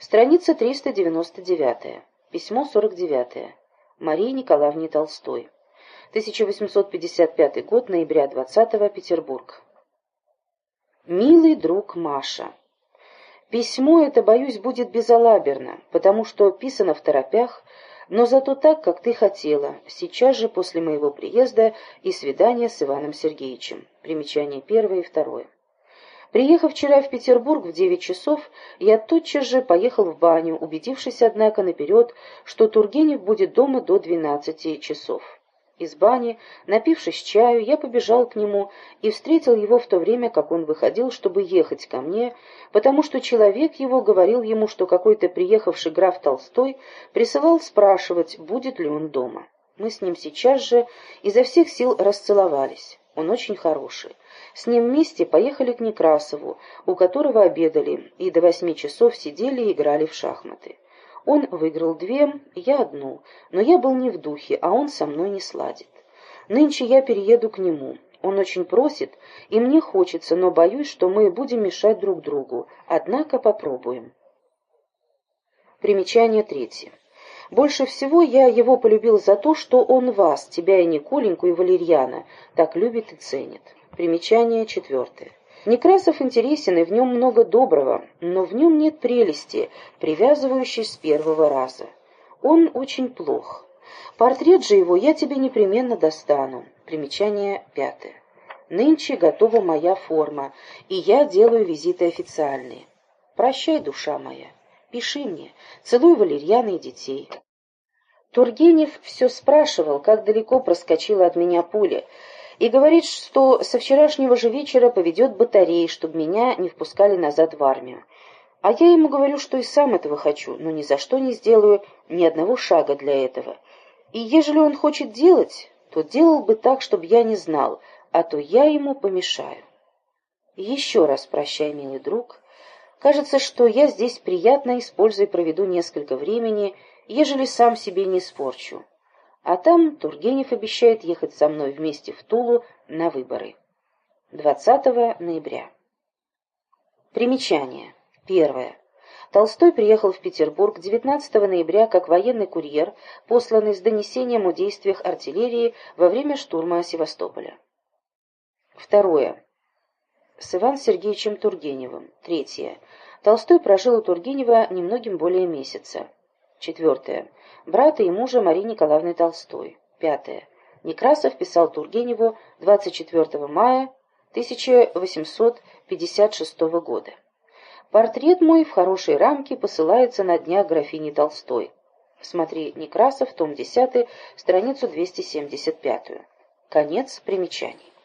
Страница 399. Письмо 49. Марии Николаевне Толстой. 1855 год, ноября 20 Петербург. Милый друг Маша. Письмо это, боюсь, будет безалаберно, потому что писано в торопях, но зато так, как ты хотела, сейчас же после моего приезда и свидания с Иваном Сергеевичем. Примечание первое и второе. Приехав вчера в Петербург в девять часов, я тотчас же поехал в баню, убедившись, однако, наперед, что Тургенев будет дома до двенадцати часов. Из бани, напившись чаю, я побежал к нему и встретил его в то время, как он выходил, чтобы ехать ко мне, потому что человек его говорил ему, что какой-то приехавший граф Толстой присылал спрашивать, будет ли он дома. Мы с ним сейчас же изо всех сил расцеловались. Он очень хороший. С ним вместе поехали к Некрасову, у которого обедали, и до восьми часов сидели и играли в шахматы. Он выиграл две, я одну, но я был не в духе, а он со мной не сладит. Нынче я перееду к нему. Он очень просит, и мне хочется, но боюсь, что мы будем мешать друг другу. Однако попробуем. Примечание третье. Больше всего я его полюбил за то, что он вас, тебя и Николеньку, и Валерьяна, так любит и ценит. Примечание четвертое. Некрасов интересен, и в нем много доброго, но в нем нет прелести, привязывающей с первого раза. Он очень плох. Портрет же его я тебе непременно достану. Примечание пятое. Нынче готова моя форма, и я делаю визиты официальные. Прощай, душа моя. Пиши мне. Целуй Валерьяна и детей. Тургенев все спрашивал, как далеко проскочила от меня пуля, и говорит, что со вчерашнего же вечера поведет батареи, чтобы меня не впускали назад в армию. А я ему говорю, что и сам этого хочу, но ни за что не сделаю ни одного шага для этого. И ежели он хочет делать, то делал бы так, чтобы я не знал, а то я ему помешаю. Еще раз прощай, милый друг. Кажется, что я здесь приятно используя проведу несколько времени, ежели сам себе не испорчу. А там Тургенев обещает ехать со мной вместе в Тулу на выборы. 20 ноября. Примечание. Первое. Толстой приехал в Петербург 19 ноября как военный курьер, посланный с донесением о действиях артиллерии во время штурма Севастополя. Второе. С Иваном Сергеевичем Тургеневым. Третье. Толстой прожил у Тургенева немногим более месяца. Четвертое. Брата и мужа Марии Николаевны Толстой. Пятое. Некрасов писал Тургеневу 24 мая 1856 года. Портрет мой в хорошей рамке посылается на днях графини Толстой. Смотри Некрасов, том 10, страницу 275. Конец примечаний.